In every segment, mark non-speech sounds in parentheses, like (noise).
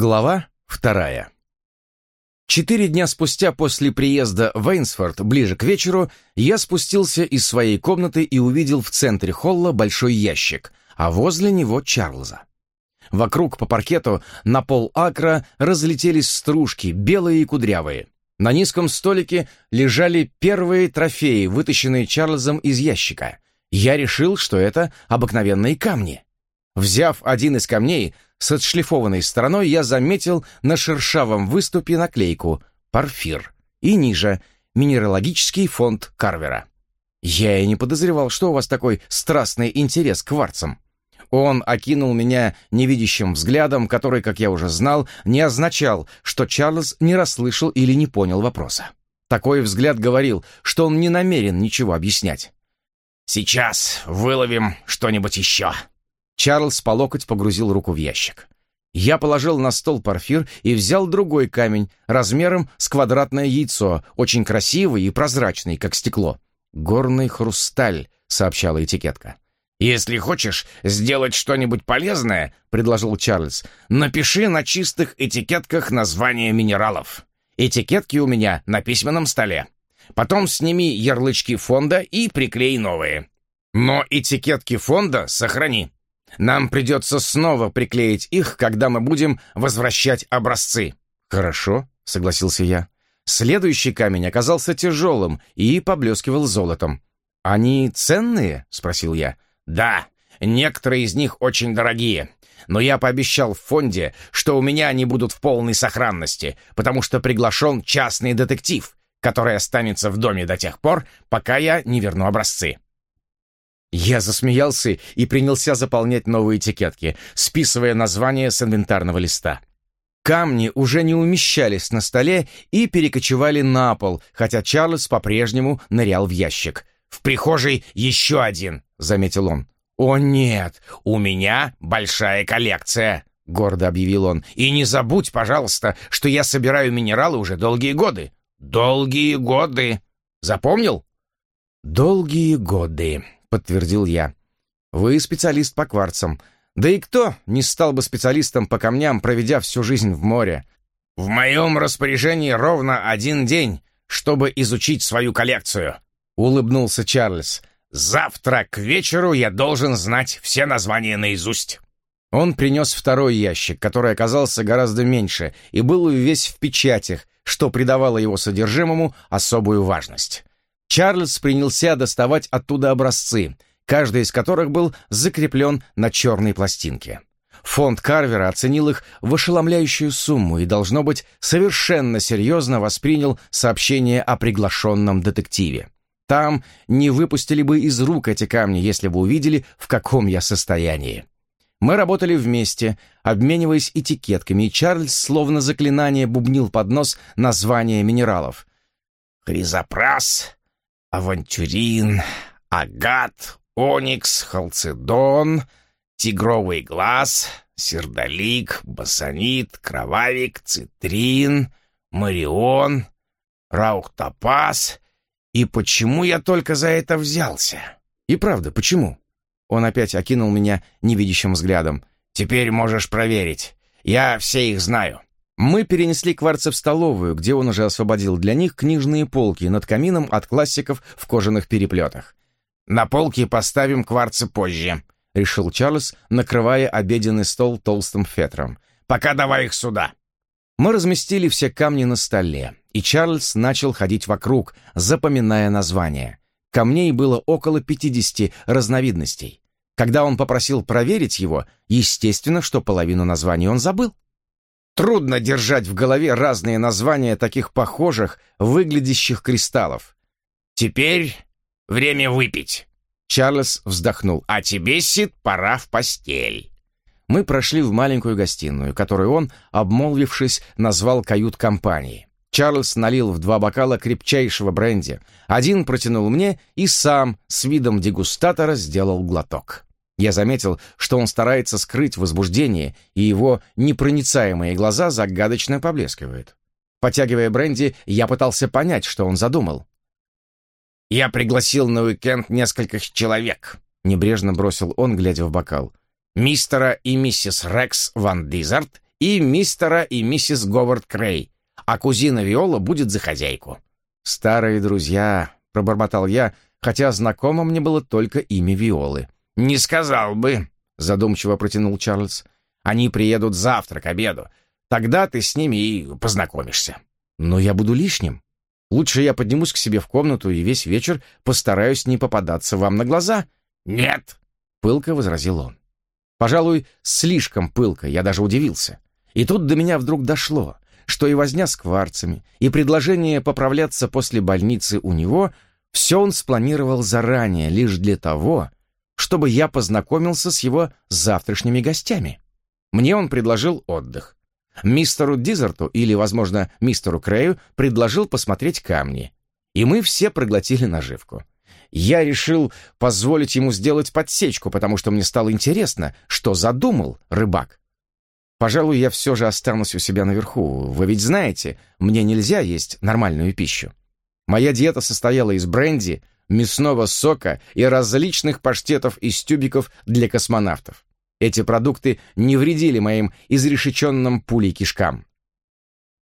Глава вторая. Четыре дня спустя после приезда в Эйнсфорд, ближе к вечеру, я спустился из своей комнаты и увидел в центре холла большой ящик, а возле него Чарльза. Вокруг по паркету на пол акра разлетелись стружки, белые и кудрявые. На низком столике лежали первые трофеи, вытащенные Чарльзом из ящика. Я решил, что это обыкновенные камни. Взяв один из камней, с отшлифованной стороной я заметил на шершавом выступе наклейку «Порфир» и ниже «Минералогический фонд Карвера». Я и не подозревал, что у вас такой страстный интерес к кварцам. Он окинул меня невидящим взглядом, который, как я уже знал, не означал, что Чарльз не расслышал или не понял вопроса. Такой взгляд говорил, что он не намерен ничего объяснять. «Сейчас выловим что-нибудь еще», Чарльз по локоть погрузил руку в ящик. Я положил на стол порфир и взял другой камень, размером с квадратное яйцо, очень красивый и прозрачный, как стекло. «Горный хрусталь», — сообщала этикетка. «Если хочешь сделать что-нибудь полезное», — предложил Чарльз, «напиши на чистых этикетках название минералов. Этикетки у меня на письменном столе. Потом сними ярлычки фонда и приклей новые. Но этикетки фонда сохрани. Нам придется снова приклеить их, когда мы будем возвращать образцы». «Хорошо», — согласился я. Следующий камень оказался тяжелым и поблескивал золотом. «Они ценные?» — спросил я. «Да, некоторые из них очень дорогие. Но я пообещал в фонде, что у меня они будут в полной сохранности, потому что приглашен частный детектив, который останется в доме до тех пор, пока я не верну образцы. Я засмеялся и принялся заполнять новые этикетки, списывая названия с инвентарного листа. Камни уже не умещались на столе и перекочевали на пол, хотя Чарльз по-прежнему нырял в ящик. «В прихожей еще один», — заметил он. «О нет, у меня большая коллекция», — гордо объявил он. «И не забудь, пожалуйста, что я собираю минералы уже долгие годы. Долгие годы. Запомнил?» «Долгие годы», — подтвердил я. «Вы специалист по кварцам. Да и кто не стал бы специалистом по камням, проведя всю жизнь в море?» «В моем распоряжении ровно один день, чтобы изучить свою коллекцию», — улыбнулся Чарльз. «Завтра к вечеру я должен знать все названия наизусть». Он принес второй ящик, который оказался гораздо меньше и был весь в печатях, что придавало его содержимому особую важность. Чарльз принялся доставать оттуда образцы, каждый из которых был закреплен на черной пластинке. Фонд Карвера оценил их в ошеломляющую сумму и, должно быть, совершенно серьезно воспринял сообщение о приглашенном детективе. Там не выпустили бы из рук эти камни, если бы увидели, в каком я состоянии. Мы работали вместе, обмениваясь этикетками, и Чарльз словно заклинание бубнил под нос названия минералов. «Хризопрас, авантюрин, агат, оникс, халцедон, тигровый глаз, сердолик, басанит, кровавик, цитрин, марион, рауктопаз. И почему я только за это взялся? И правда, почему? Он опять окинул меня невидящим взглядом. Теперь можешь проверить. Я все их знаю. Мы перенесли кварцы в столовую, где он уже освободил для них книжные полки над камином от классиков в кожаных переплетах. «На полки поставим кварцы позже», — решил Чарльз, накрывая обеденный стол толстым фетром. «Пока давай их сюда». Мы разместили все камни на столе, и Чарльз начал ходить вокруг, запоминая названия. Камней было около 50 разновидностей. Когда он попросил проверить его, естественно, что половину названий он забыл. Трудно держать в голове разные названия таких похожих, выглядящих кристаллов. «Теперь время выпить», — Чарльз вздохнул. «А тебе, Сид, пора в постель». Мы прошли в маленькую гостиную, которую он, обмолвившись, назвал кают-компанией. Чарльз налил в два бокала крепчайшего бренди. Один протянул мне и сам с видом дегустатора сделал глоток. Я заметил, что он старается скрыть возбуждение, и его непроницаемые глаза загадочно поблескивают. Потягивая бренди, я пытался понять, что он задумал. «Я пригласил на уикенд нескольких человек», — небрежно бросил он, глядя в бокал. «Мистера и миссис Рекс Ван Дизарт и мистера и миссис Говард Крей, а кузина Виола будет за хозяйку». «Старые друзья», — пробормотал я, хотя знакомо мне было только имя Виолы. «Не сказал бы», — задумчиво протянул Чарльз. «Они приедут завтра к обеду. Тогда ты с ними и познакомишься». «Но я буду лишним. Лучше я поднимусь к себе в комнату и весь вечер постараюсь не попадаться вам на глаза». «Нет», — пылко возразил он. Пожалуй, слишком пылко, я даже удивился. И тут до меня вдруг дошло, что и возня с кварцами, и предложение поправляться после больницы у него, все он спланировал заранее, лишь для того, чтобы я познакомился с его завтрашними гостями. Мне он предложил отдых. Мистеру Дизерту или, возможно, мистеру Крею предложил посмотреть камни. И мы все проглотили наживку. Я решил позволить ему сделать подсечку, потому что мне стало интересно, что задумал рыбак. Пожалуй, я все же останусь у себя наверху. Вы ведь знаете, мне нельзя есть нормальную пищу. Моя диета состояла из бренди, мясного сока и различных паштетов из тюбиков для космонавтов. Эти продукты не вредили моим изрешеченным пулей кишкам.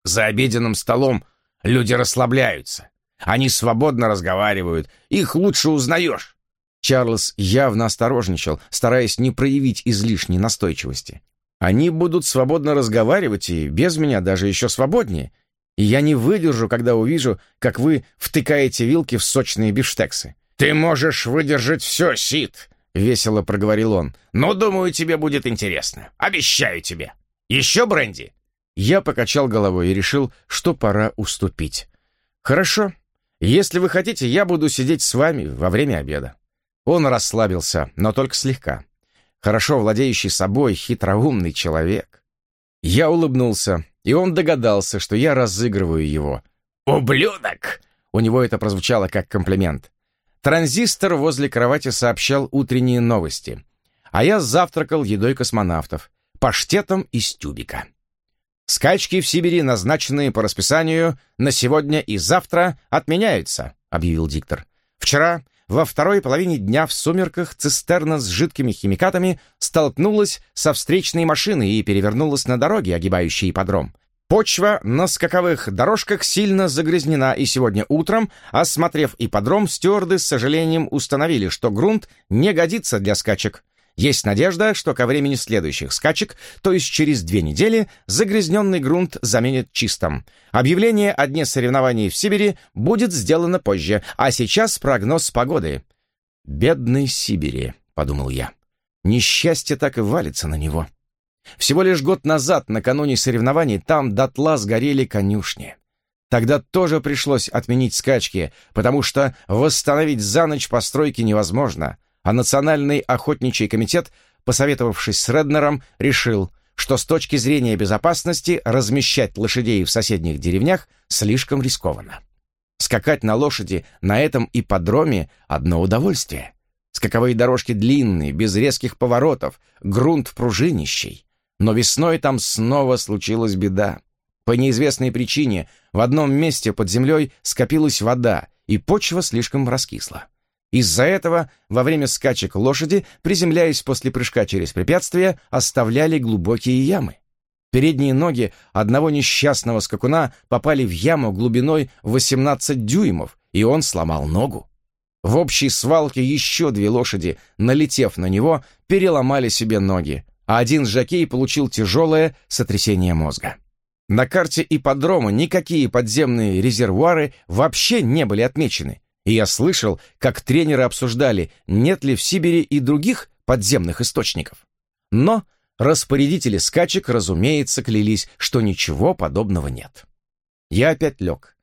За обеденным столом люди расслабляются. Они свободно разговаривают, их лучше узнаешь. Чарльз явно осторожничал, стараясь не проявить излишней настойчивости. Они будут свободно разговаривать и без меня даже еще свободнее. И я не выдержу, когда увижу, как вы втыкаете вилки в сочные бифштексы. «Ты можешь выдержать все, Сид!» — весело проговорил он. «Но, думаю, тебе будет интересно. Обещаю тебе. Еще бренди?» Я покачал головой и решил, что пора уступить. «Хорошо. Если вы хотите, я буду сидеть с вами во время обеда». Он расслабился, но только слегка хорошо владеющий собой, хитроумный человек. Я улыбнулся, и он догадался, что я разыгрываю его. «Ублюдок!» У него это прозвучало как комплимент. Транзистор возле кровати сообщал утренние новости, а я завтракал едой космонавтов, паштетом из тюбика. «Скачки в Сибири, назначенные по расписанию, на сегодня и завтра отменяются», — объявил диктор. «Вчера во второй половине дня в сумерках цистерна с жидкими химикатами столкнулась со встречной машиной и перевернулась на дороге, огибающей ипподром. Почва на скаковых дорожках сильно загрязнена, и сегодня утром, осмотрев ипподром, стюарды с сожалением установили, что грунт не годится для скачек. Есть надежда, что ко времени следующих скачек, то есть через две недели, загрязненный грунт заменит чистым. Объявление о дне соревнований в Сибири будет сделано позже, а сейчас прогноз погоды. «Бедный Сибири», — подумал я. Несчастье так и валится на него. Всего лишь год назад, накануне соревнований, там дотла сгорели конюшни. Тогда тоже пришлось отменить скачки, потому что восстановить за ночь постройки невозможно — а Национальный охотничий комитет, посоветовавшись с Реднером, решил, что с точки зрения безопасности размещать лошадей в соседних деревнях слишком рискованно. Скакать на лошади на этом ипподроме — одно удовольствие. Скаковые дорожки длинные, без резких поворотов, грунт пружинищий. Но весной там снова случилась беда. По неизвестной причине в одном месте под землей скопилась вода, и почва слишком раскисла. Из-за этого во время скачек лошади, приземляясь после прыжка через препятствия, оставляли глубокие ямы. Передние ноги одного несчастного скакуна попали в яму глубиной 18 дюймов, и он сломал ногу. В общей свалке еще две лошади, налетев на него, переломали себе ноги, а один жокей получил тяжелое сотрясение мозга. На карте ипподрома никакие подземные резервуары вообще не были отмечены, и я слышал, как тренеры обсуждали, нет ли в Сибири и других подземных источников. Но распорядители скачек, разумеется, клялись, что ничего подобного нет. Я опять лег,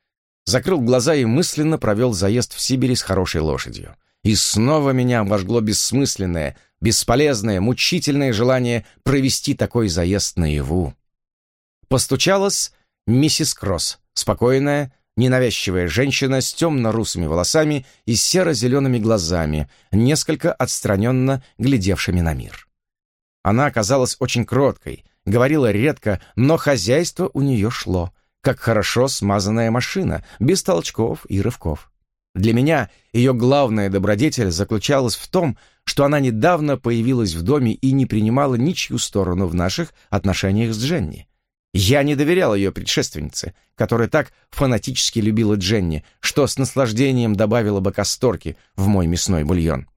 закрыл глаза и мысленно провел заезд в Сибири с хорошей лошадью. И снова меня обожгло бессмысленное, бесполезное, мучительное желание провести такой заезд наяву. Постучалась миссис Кросс, спокойная, Ненавязчивая женщина с темно-русыми волосами и серо-зелеными глазами, несколько отстраненно глядевшими на мир. Она оказалась очень кроткой, говорила редко, но хозяйство у нее шло, как хорошо смазанная машина, без толчков и рывков. Для меня ее главная добродетель заключалась в том, что она недавно появилась в доме и не принимала ничью сторону в наших отношениях с Дженни. Я не доверял ее предшественнице, которая так фанатически любила Дженни, что с наслаждением добавила бы касторки в мой мясной бульон.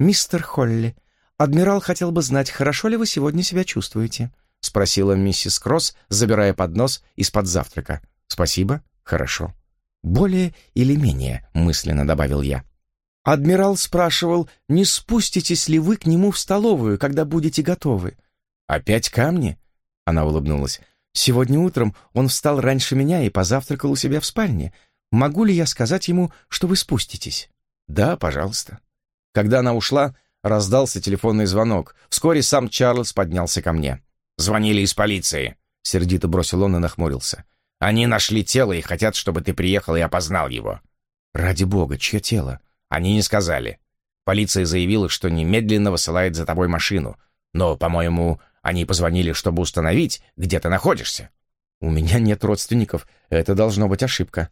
«Мистер Холли, адмирал хотел бы знать, хорошо ли вы сегодня себя чувствуете?» — спросила миссис Кросс, забирая поднос из-под завтрака. «Спасибо, хорошо». «Более или менее», — мысленно добавил я. Адмирал спрашивал, не спуститесь ли вы к нему в столовую, когда будете готовы. «Опять камни?» — она улыбнулась. «Сегодня утром он встал раньше меня и позавтракал у себя в спальне. Могу ли я сказать ему, что вы спуститесь?» «Да, пожалуйста». Когда она ушла, раздался телефонный звонок. Вскоре сам Чарльз поднялся ко мне. «Звонили из полиции», — сердито бросил он и нахмурился. «Они нашли тело и хотят, чтобы ты приехал и опознал его». «Ради бога, чье тело?» Они не сказали. Полиция заявила, что немедленно высылает за тобой машину. Но, по-моему, они позвонили, чтобы установить, где ты находишься. У меня нет родственников. Это должно быть ошибка.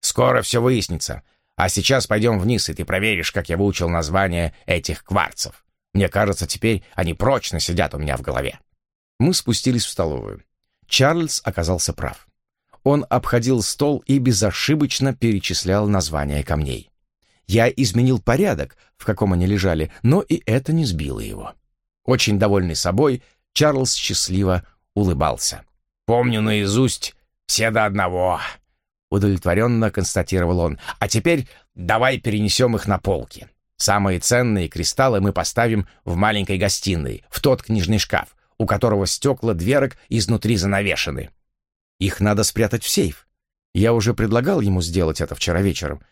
Скоро все выяснится. А сейчас пойдем вниз, и ты проверишь, как я выучил название этих кварцев. Мне кажется, теперь они прочно сидят у меня в голове. Мы спустились в столовую. Чарльз оказался прав. Он обходил стол и безошибочно перечислял названия камней. Я изменил порядок, в каком они лежали, но и это не сбило его. Очень довольный собой, Чарльз счастливо улыбался. «Помню наизусть все до одного», — удовлетворенно констатировал он. «А теперь давай перенесем их на полки. Самые ценные кристаллы мы поставим в маленькой гостиной, в тот книжный шкаф, у которого стекла дверок изнутри занавешены. Их надо спрятать в сейф. Я уже предлагал ему сделать это вчера вечером,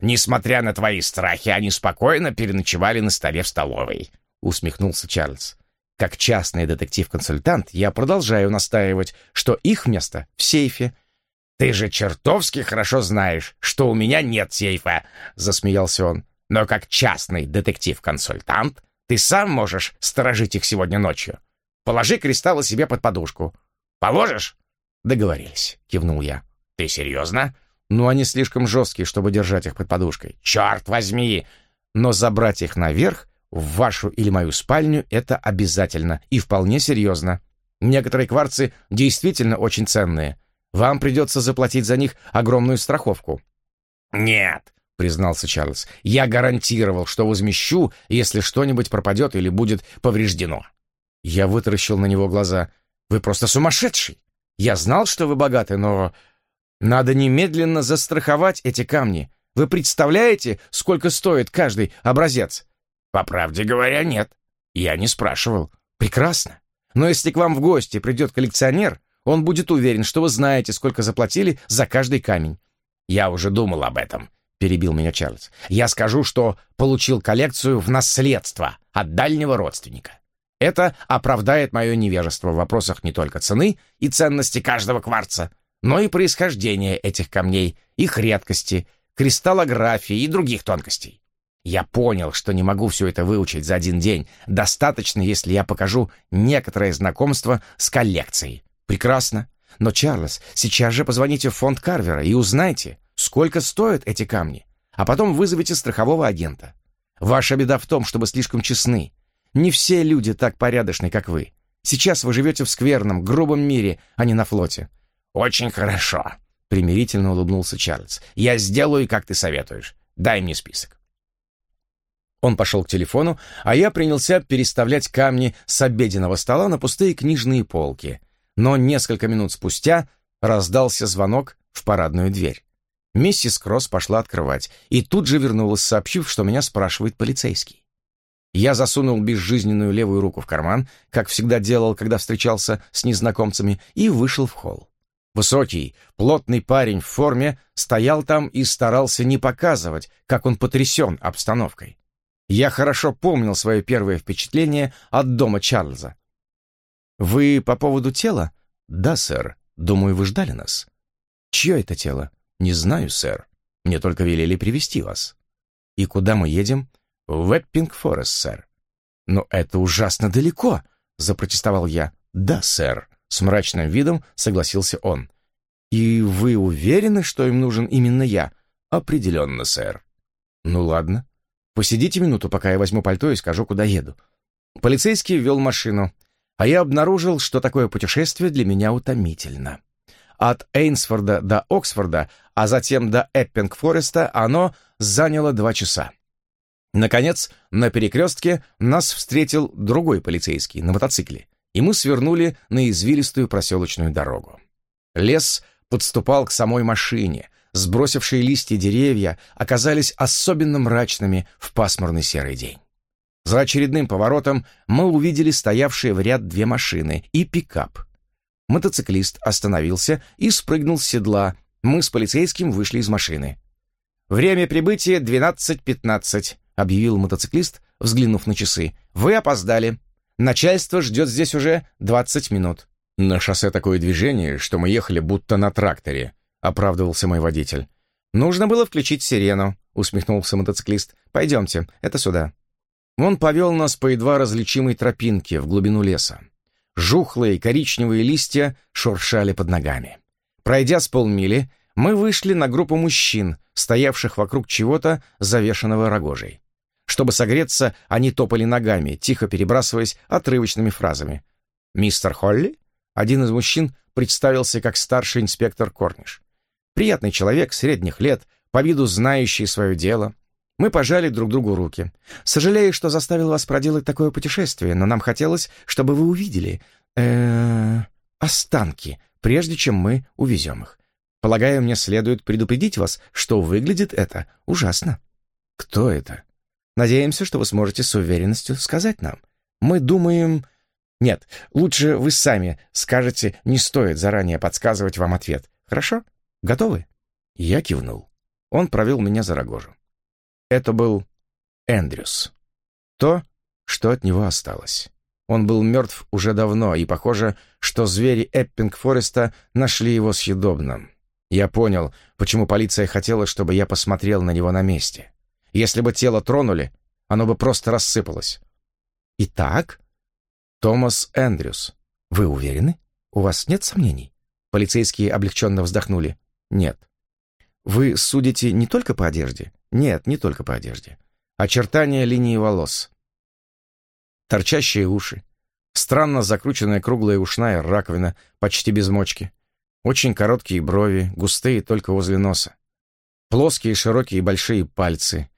Несмотря на твои страхи, они спокойно переночевали на столе в столовой», — усмехнулся Чарльз. «Как частный детектив-консультант я продолжаю настаивать, что их место в сейфе». «Ты же чертовски хорошо знаешь, что у меня нет сейфа», — засмеялся он. «Но как частный детектив-консультант ты сам можешь сторожить их сегодня ночью. Положи кристаллы себе под подушку. Положишь?» «Договорились», — кивнул я. «Ты серьезно?» но они слишком жесткие, чтобы держать их под подушкой. Черт возьми! Но забрать их наверх, в вашу или мою спальню, это обязательно и вполне серьезно. Некоторые кварцы действительно очень ценные. Вам придется заплатить за них огромную страховку». «Нет», — признался Чарльз, — «я гарантировал, что возмещу, если что-нибудь пропадет или будет повреждено». Я вытаращил на него глаза. «Вы просто сумасшедший! Я знал, что вы богаты, но надо немедленно застраховать эти камни. Вы представляете, сколько стоит каждый образец? По правде говоря, нет. Я не спрашивал. Прекрасно. Но если к вам в гости придет коллекционер, он будет уверен, что вы знаете, сколько заплатили за каждый камень. Я уже думал об этом, перебил меня Чарльз. Я скажу, что получил коллекцию в наследство от дальнего родственника. Это оправдает мое невежество в вопросах не только цены и ценности каждого кварца, но и происхождение этих камней, их редкости, кристаллографии и других тонкостей. Я понял, что не могу все это выучить за один день. Достаточно, если я покажу некоторое знакомство с коллекцией. Прекрасно. Но, Чарльз, сейчас же позвоните в фонд Карвера и узнайте, сколько стоят эти камни, а потом вызовите страхового агента. Ваша беда в том, что вы слишком честны. Не все люди так порядочны, как вы. Сейчас вы живете в скверном, грубом мире, а не на флоте. «Очень хорошо», — примирительно улыбнулся Чарльз. «Я сделаю, как ты советуешь. Дай мне список». Он пошел к телефону, а я принялся переставлять камни с обеденного стола на пустые книжные полки. Но несколько минут спустя раздался звонок в парадную дверь. Миссис Кросс пошла открывать и тут же вернулась, сообщив, что меня спрашивает полицейский. Я засунул безжизненную левую руку в карман, как всегда делал, когда встречался с незнакомцами, и вышел в холл. Высокий, плотный парень в форме стоял там и старался не показывать, как он потрясен обстановкой. Я хорошо помнил свое первое впечатление от дома Чарльза. «Вы по поводу тела?» «Да, сэр. Думаю, вы ждали нас». «Чье это тело?» «Не знаю, сэр. Мне только велели привести вас». «И куда мы едем?» «В Эппинг-Форест, сэр». «Но это ужасно далеко», — запротестовал я. «Да, сэр», с мрачным видом согласился он. «И вы уверены, что им нужен именно я?» «Определенно, сэр». «Ну ладно. Посидите минуту, пока я возьму пальто и скажу, куда еду». Полицейский ввел машину, а я обнаружил, что такое путешествие для меня утомительно. От Эйнсфорда до Оксфорда, а затем до Эппинг-Фореста оно заняло два часа. Наконец, на перекрестке нас встретил другой полицейский на мотоцикле, и мы свернули на извилистую проселочную дорогу. Лес подступал к самой машине, сбросившие листья деревья оказались особенно мрачными в пасмурный серый день. За очередным поворотом мы увидели стоявшие в ряд две машины и пикап. Мотоциклист остановился и спрыгнул с седла. Мы с полицейским вышли из машины. «Время прибытия 12.15», — объявил мотоциклист, взглянув на часы. «Вы опоздали. Начальство ждет здесь уже 20 минут». «На шоссе такое движение, что мы ехали будто на тракторе», — оправдывался мой водитель. «Нужно было включить сирену», — усмехнулся мотоциклист. «Пойдемте, это сюда». Он повел нас по едва различимой тропинке в глубину леса. Жухлые коричневые листья шуршали под ногами. Пройдя с полмили, мы вышли на группу мужчин, стоявших вокруг чего-то, завешенного рогожей. Чтобы согреться, они топали ногами, тихо перебрасываясь отрывочными фразами. «Мистер Холли?» Один из мужчин представился как старший инспектор Корниш. Приятный человек, средних лет, по виду знающий свое дело. Мы пожали друг другу руки. «Сожалею, что заставил вас проделать такое путешествие, но нам хотелось, чтобы вы увидели... э останки, прежде чем мы увезем их. Полагаю, мне следует предупредить вас, что выглядит это ужасно». «Кто это?» Надеемся, что вы сможете с уверенностью сказать нам. Мы думаем... Нет, лучше вы сами скажете, не стоит заранее подсказывать вам ответ. Хорошо? Готовы? Я кивнул. Он провел меня за рогожу. Это был Эндрюс. То, что от него осталось. Он был мертв уже давно, и похоже, что звери Эппинг-Фореста нашли его съедобным. Я понял, почему полиция хотела, чтобы я посмотрел на него на месте. Если бы тело тронули, оно бы просто рассыпалось. Итак, Томас Эндрюс. Вы уверены? У вас нет сомнений? Полицейские облегченно вздохнули. Нет. Вы судите не только по одежде? Нет, не только по одежде. Очертания линии волос. Торчащие уши. Странно закрученная круглая ушная раковина, почти без мочки. Очень короткие брови, густые только возле носа. Плоские, широкие, большие пальцы.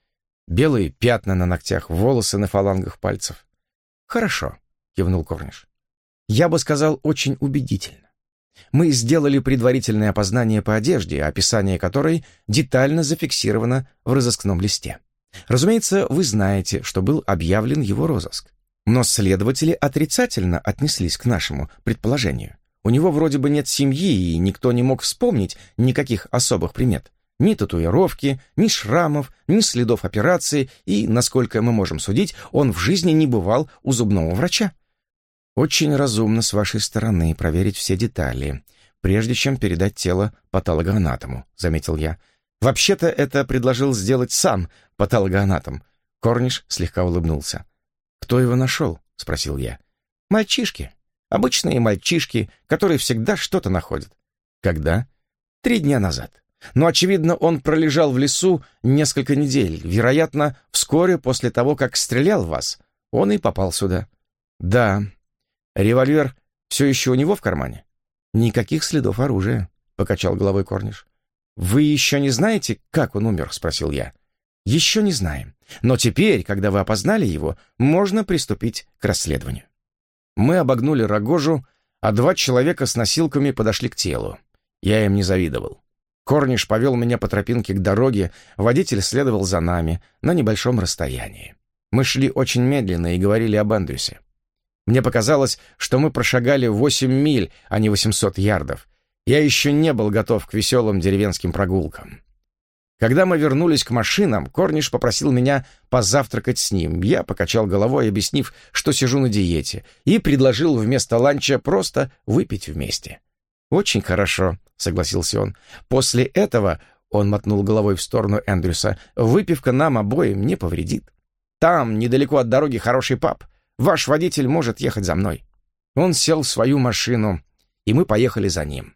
Белые пятна на ногтях, волосы на фалангах пальцев. «Хорошо», — кивнул Корниш. «Я бы сказал, очень убедительно. Мы сделали предварительное опознание по одежде, описание которой детально зафиксировано в розыскном листе. Разумеется, вы знаете, что был объявлен его розыск. Но следователи отрицательно отнеслись к нашему предположению. У него вроде бы нет семьи, и никто не мог вспомнить никаких особых примет. Ни татуировки, ни шрамов, ни следов операции, и, насколько мы можем судить, он в жизни не бывал у зубного врача. Очень разумно с вашей стороны проверить все детали, прежде чем передать тело патологоанатому, заметил я. Вообще-то это предложил сделать сам патологоанатом. Корниш слегка улыбнулся. «Кто его нашел?» — спросил я. «Мальчишки. Обычные мальчишки, которые всегда что-то находят». «Когда?» «Три дня назад. Но, очевидно, он пролежал в лесу несколько недель. Вероятно, вскоре после того, как стрелял в вас, он и попал сюда. Да. Револьвер все еще у него в кармане? Никаких следов оружия, покачал головой Корниш. Вы еще не знаете, как он умер? спросил я. Еще не знаем. Но теперь, когда вы опознали его, можно приступить к расследованию. Мы обогнули рогожу, а два человека с носилками подошли к телу. Я им не завидовал. Корниш повел меня по тропинке к дороге, водитель следовал за нами на небольшом расстоянии. Мы шли очень медленно и говорили об Андрюсе. Мне показалось, что мы прошагали 8 миль, а не 800 ярдов. Я еще не был готов к веселым деревенским прогулкам. Когда мы вернулись к машинам, Корниш попросил меня позавтракать с ним. Я покачал головой, объяснив, что сижу на диете, и предложил вместо ланча просто выпить вместе. «Очень хорошо», — согласился он. «После этого...» — он мотнул головой в сторону Эндрюса. «Выпивка нам обоим не повредит. Там, недалеко от дороги, хороший паб. Ваш водитель может ехать за мной». Он сел в свою машину, и мы поехали за ним.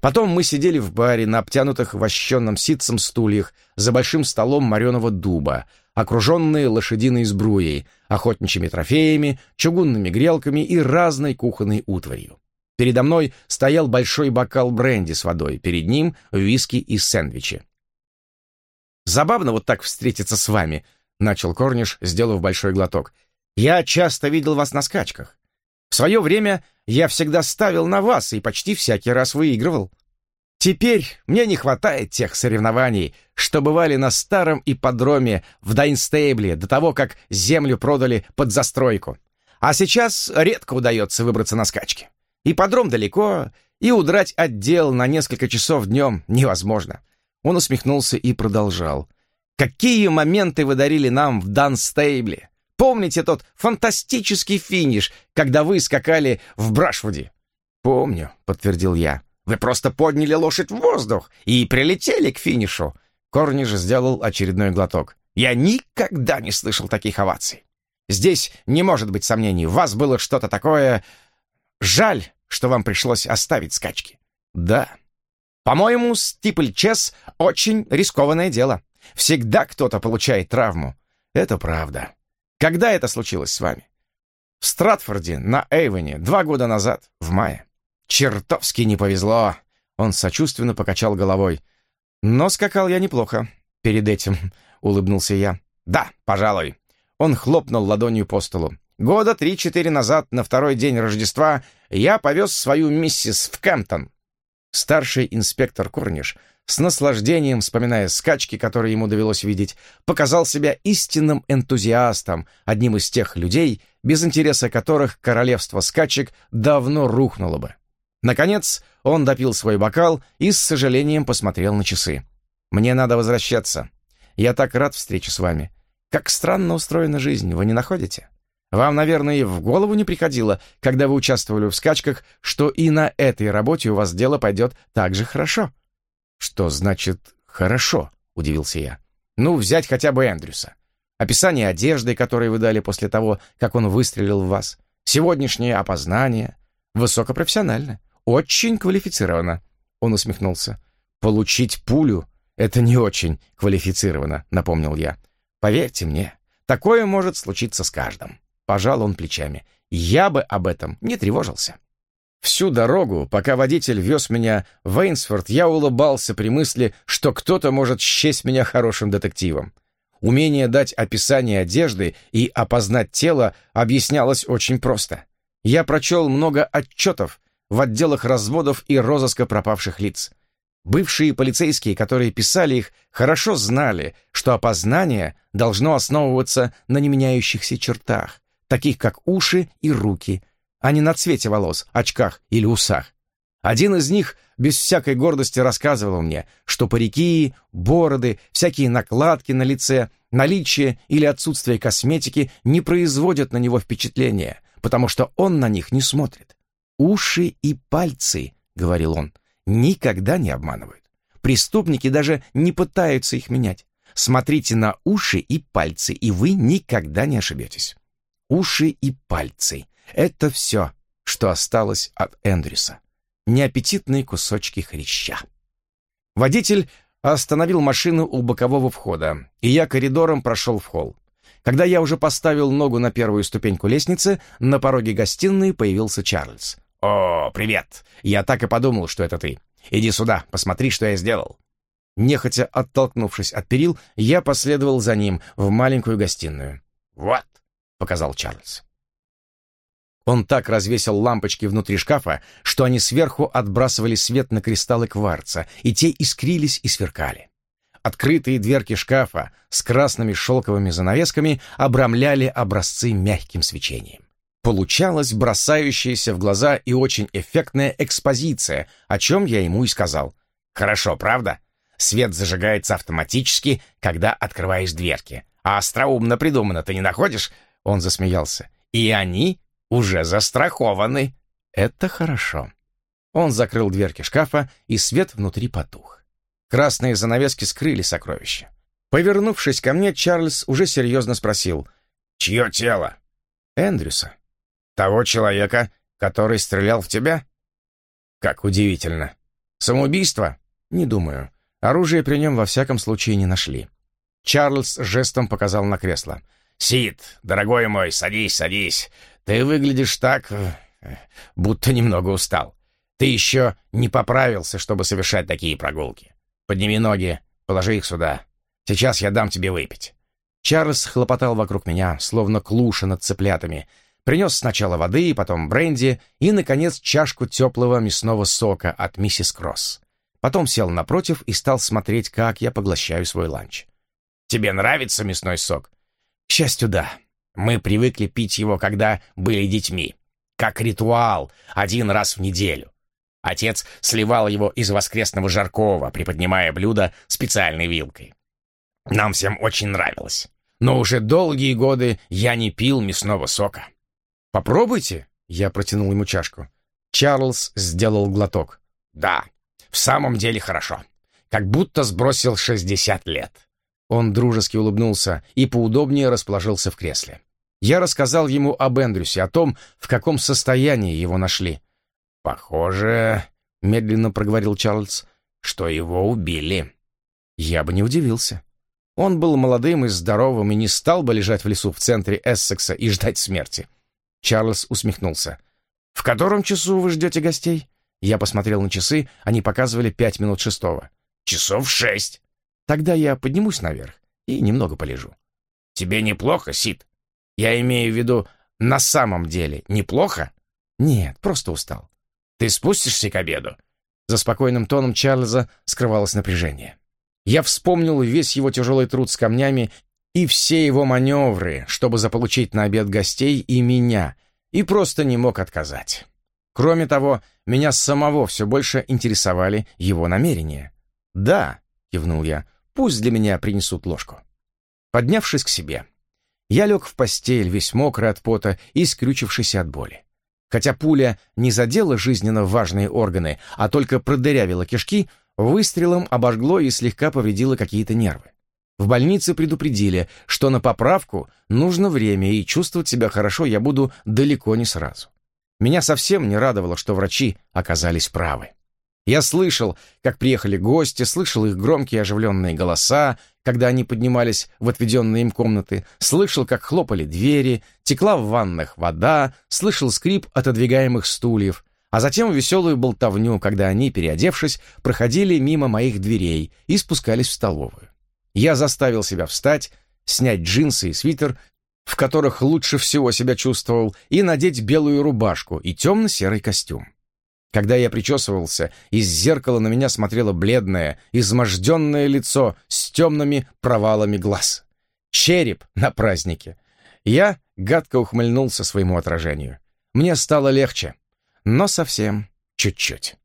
Потом мы сидели в баре на обтянутых вощенным ситцем стульях за большим столом мореного дуба, окруженные лошадиной сбруей, охотничьими трофеями, чугунными грелками и разной кухонной утварью. Передо мной стоял большой бокал бренди с водой, перед ним виски и сэндвичи. «Забавно вот так встретиться с вами», — начал Корниш, сделав большой глоток. «Я часто видел вас на скачках. В свое время я всегда ставил на вас и почти всякий раз выигрывал. Теперь мне не хватает тех соревнований, что бывали на старом ипподроме в Дайнстейбле до того, как землю продали под застройку. А сейчас редко удается выбраться на скачки. Ипподром далеко, и удрать от дел на несколько часов днем невозможно. Он усмехнулся и продолжал. «Какие моменты вы дарили нам в Данстейбле! Помните тот фантастический финиш, когда вы скакали в Брашвуде?» «Помню», — подтвердил я. «Вы просто подняли лошадь в воздух и прилетели к финишу». Корниш сделал очередной глоток. «Я никогда не слышал таких оваций. Здесь не может быть сомнений, в вас было что-то такое... Жаль, что вам пришлось оставить скачки». «Да», по-моему, стипль-чес — очень рискованное дело. Всегда кто-то получает травму. Это правда. Когда это случилось с вами? В Стратфорде, на Эйвоне, два года назад, в мае. Чертовски не повезло. Он сочувственно покачал головой. Но скакал я неплохо. Перед этим (laughs) улыбнулся я. Да, пожалуй. Он хлопнул ладонью по столу. Года три-четыре назад, на второй день Рождества, я повез свою миссис в Кемптон. Старший инспектор Корниш, с наслаждением вспоминая скачки, которые ему довелось видеть, показал себя истинным энтузиастом, одним из тех людей, без интереса которых королевство скачек давно рухнуло бы. Наконец, он допил свой бокал и с сожалением посмотрел на часы. «Мне надо возвращаться. Я так рад встрече с вами. Как странно устроена жизнь, вы не находите?» Вам, наверное, и в голову не приходило, когда вы участвовали в скачках, что и на этой работе у вас дело пойдет так же хорошо». «Что значит «хорошо»?» — удивился я. «Ну, взять хотя бы Эндрюса. Описание одежды, которое вы дали после того, как он выстрелил в вас. Сегодняшнее опознание. Высокопрофессионально. Очень квалифицировано». Он усмехнулся. «Получить пулю — это не очень квалифицировано», — напомнил я. «Поверьте мне, такое может случиться с каждым». Пожал он плечами. Я бы об этом не тревожился. Всю дорогу, пока водитель вез меня в Эйнсфорд, я улыбался при мысли, что кто-то может счесть меня хорошим детективом. Умение дать описание одежды и опознать тело объяснялось очень просто. Я прочел много отчетов в отделах разводов и розыска пропавших лиц. Бывшие полицейские, которые писали их, хорошо знали, что опознание должно основываться на неменяющихся чертах, таких как уши и руки, а не на цвете волос, очках или усах. Один из них без всякой гордости рассказывал мне, что парики, бороды, всякие накладки на лице, наличие или отсутствие косметики не производят на него впечатления, потому что он на них не смотрит. «Уши и пальцы», — говорил он, — «никогда не обманывают. Преступники даже не пытаются их менять. Смотрите на уши и пальцы, и вы никогда не ошибетесь уши и пальцы. Это все, что осталось от Эндрюса. Неаппетитные кусочки хряща. Водитель остановил машину у бокового входа, и я коридором прошел в холл. Когда я уже поставил ногу на первую ступеньку лестницы, на пороге гостиной появился Чарльз. «О, привет! Я так и подумал, что это ты. Иди сюда, посмотри, что я сделал». Нехотя оттолкнувшись от перил, я последовал за ним в маленькую гостиную. «Вот, показал Чарльз. Он так развесил лампочки внутри шкафа, что они сверху отбрасывали свет на кристаллы кварца, и те искрились и сверкали. Открытые дверки шкафа с красными шелковыми занавесками обрамляли образцы мягким свечением. Получалась бросающаяся в глаза и очень эффектная экспозиция, о чем я ему и сказал. «Хорошо, правда? Свет зажигается автоматически, когда открываешь дверки. А остроумно придумано, ты не находишь? Он засмеялся. «И они уже застрахованы. Это хорошо». Он закрыл дверки шкафа, и свет внутри потух. Красные занавески скрыли сокровища. Повернувшись ко мне, Чарльз уже серьезно спросил. «Чье тело?» «Эндрюса». «Того человека, который стрелял в тебя?» «Как удивительно». Самоубийство? Не думаю. Оружие при нем во всяком случае не нашли. Чарльз жестом показал на кресло. «Сид, дорогой мой, садись, садись. Ты выглядишь так, э, будто немного устал. Ты еще не поправился, чтобы совершать такие прогулки. Подними ноги, положи их сюда. Сейчас я дам тебе выпить». Чарльз хлопотал вокруг меня, словно клуша над цыплятами. Принес сначала воды, потом бренди и, наконец, чашку теплого мясного сока от миссис Кросс. Потом сел напротив и стал смотреть, как я поглощаю свой ланч. «Тебе нравится мясной сок?» «К счастью, да. Мы привыкли пить его, когда были детьми. Как ритуал, один раз в неделю. Отец сливал его из воскресного жаркого, приподнимая блюдо специальной вилкой. Нам всем очень нравилось. Но уже долгие годы я не пил мясного сока. «Попробуйте!» — я протянул ему чашку. Чарльз сделал глоток. «Да, в самом деле хорошо. Как будто сбросил 60 лет». Он дружески улыбнулся и поудобнее расположился в кресле. Я рассказал ему об Эндрюсе, о том, в каком состоянии его нашли. «Похоже, — медленно проговорил Чарльз, — что его убили». Я бы не удивился. Он был молодым и здоровым и не стал бы лежать в лесу в центре Эссекса и ждать смерти. Чарльз усмехнулся. «В котором часу вы ждете гостей?» Я посмотрел на часы, они показывали пять минут шестого. «Часов шесть». «Тогда я поднимусь наверх и немного полежу». «Тебе неплохо, Сид? Я имею в виду, на самом деле неплохо?» «Нет, просто устал». «Ты спустишься к обеду?» За спокойным тоном Чарльза скрывалось напряжение. Я вспомнил весь его тяжелый труд с камнями и все его маневры, чтобы заполучить на обед гостей и меня, и просто не мог отказать. Кроме того, меня самого все больше интересовали его намерения. «Да», — кивнул я, — «пусть для меня принесут ложку». Поднявшись к себе, я лег в постель, весь мокрый от пота и скрючившийся от боли. Хотя пуля не задела жизненно важные органы, а только продырявила кишки, Выстрелом обожгло и слегка повредило какие-то нервы. В больнице предупредили, что на поправку нужно время, и чувствовать себя хорошо я буду далеко не сразу. Меня совсем не радовало, что врачи оказались правы. Я слышал, как приехали гости, слышал их громкие оживленные голоса, когда они поднимались в отведенные им комнаты, слышал, как хлопали двери, текла в ваннах вода, слышал скрип отодвигаемых стульев, а затем веселую болтовню, когда они, переодевшись, проходили мимо моих дверей и спускались в столовую. Я заставил себя встать, снять джинсы и свитер, в которых лучше всего себя чувствовал, и надеть белую рубашку и темно-серый костюм. Когда я причесывался, из зеркала на меня смотрело бледное, изможденное лицо с темными провалами глаз. Череп на празднике. Я гадко ухмыльнулся своему отражению. Мне стало легче но совсем чуть-чуть.